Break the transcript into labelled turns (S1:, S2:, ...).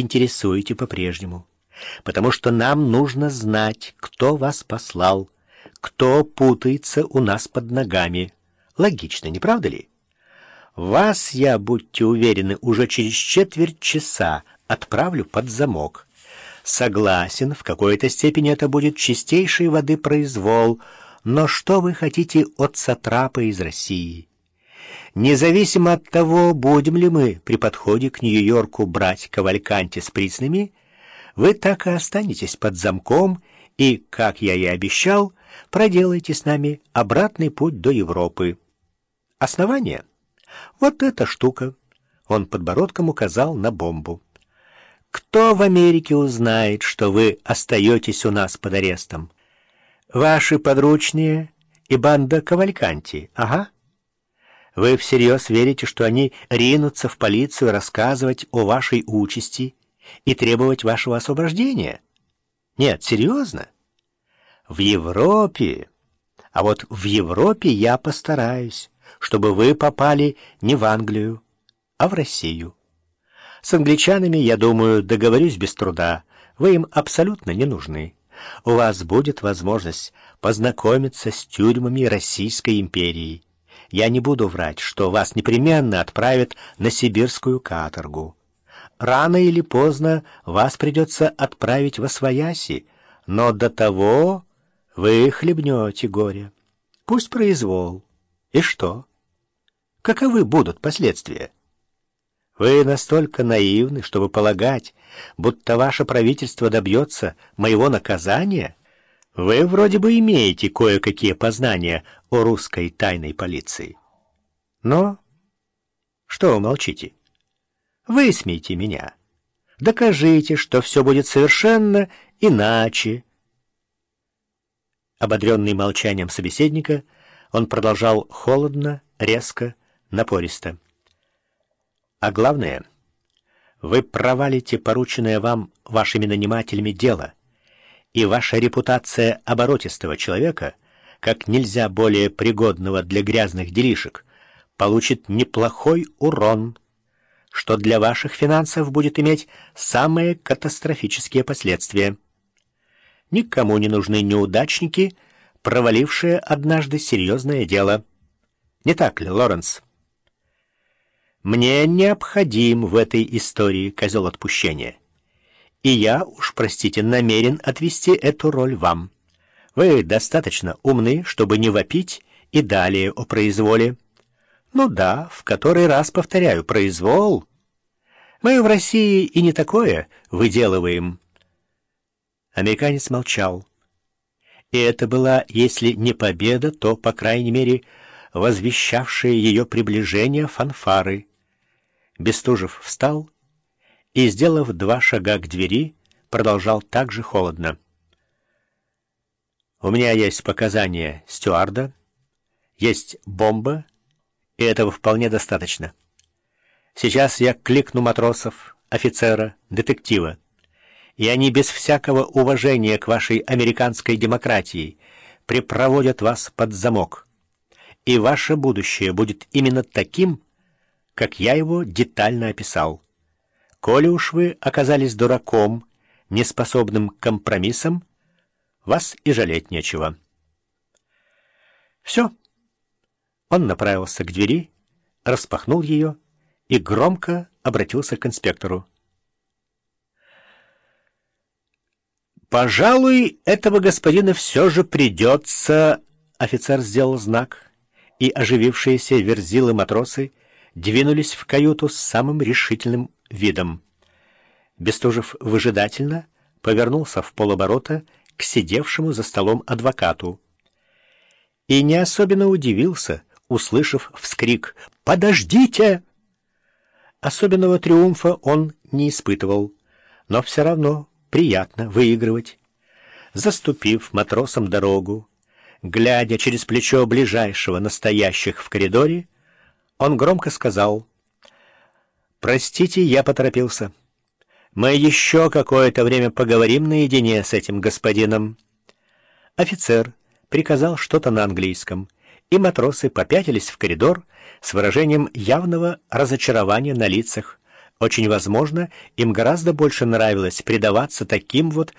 S1: интересуете по-прежнему, потому что нам нужно знать, кто вас послал, кто путается у нас под ногами. Логично, не правда ли? Вас я, будьте уверены, уже через четверть часа отправлю под замок. Согласен, в какой-то степени это будет чистейшей воды произвол, но что вы хотите от сатрапа из России? Независимо от того, будем ли мы при подходе к Нью-Йорку брать кавальканти с присными, вы так и останетесь под замком и, как я и обещал, проделайте с нами обратный путь до Европы. Основание? Вот эта штука. Он подбородком указал на бомбу. Кто в Америке узнает, что вы остаетесь у нас под арестом? Ваши подручные и банда Кавальканти, ага. Вы всерьез верите, что они ринутся в полицию рассказывать о вашей участи и требовать вашего освобождения? Нет, серьезно? В Европе... А вот в Европе я постараюсь, чтобы вы попали не в Англию, а в Россию. С англичанами, я думаю, договорюсь без труда. Вы им абсолютно не нужны. У вас будет возможность познакомиться с тюрьмами Российской империи. Я не буду врать, что вас непременно отправят на сибирскую каторгу. Рано или поздно вас придется отправить во свояси, но до того вы хлебнете горе. Пусть произвол. И что? Каковы будут последствия? Вы настолько наивны, чтобы полагать, будто ваше правительство добьется моего наказания? Вы вроде бы имеете кое-какие познания о русской тайной полиции. Но что вы молчите? Высмейте меня. Докажите, что все будет совершенно иначе. Ободренный молчанием собеседника, он продолжал холодно, резко, напористо. А главное, вы провалите порученное вам вашими нанимателями дело, и ваша репутация оборотистого человека, как нельзя более пригодного для грязных делишек, получит неплохой урон, что для ваших финансов будет иметь самые катастрофические последствия. Никому не нужны неудачники, провалившие однажды серьезное дело. Не так ли, Лоренс? Мне необходим в этой истории козел отпущения. И я, уж простите, намерен отвести эту роль вам. Вы достаточно умны, чтобы не вопить и далее о произволе. Ну да, в который раз повторяю, произвол. Мы в России и не такое выделываем. Американец молчал. И это была, если не победа, то, по крайней мере, возвещавшие ее приближение фанфары. Бестужев встал и, сделав два шага к двери, продолжал так же холодно. «У меня есть показания стюарда, есть бомба, и этого вполне достаточно. Сейчас я кликну матросов, офицера, детектива, и они без всякого уважения к вашей американской демократии припроводят вас под замок» и ваше будущее будет именно таким, как я его детально описал. Коли уж вы оказались дураком, неспособным к компромиссам, вас и жалеть нечего. Все. Он направился к двери, распахнул ее и громко обратился к инспектору. «Пожалуй, этого господина все же придется...» Офицер сделал знак — и оживившиеся верзилы-матросы двинулись в каюту с самым решительным видом. Бестужев выжидательно повернулся в полоборота к сидевшему за столом адвокату и не особенно удивился, услышав вскрик «Подождите!». Особенного триумфа он не испытывал, но все равно приятно выигрывать. Заступив матросам дорогу, глядя через плечо ближайшего настоящих в коридоре, он громко сказал, «Простите, я поторопился. Мы еще какое-то время поговорим наедине с этим господином». Офицер приказал что-то на английском, и матросы попятились в коридор с выражением явного разочарования на лицах, Очень возможно, им гораздо больше нравилось предаваться таким вот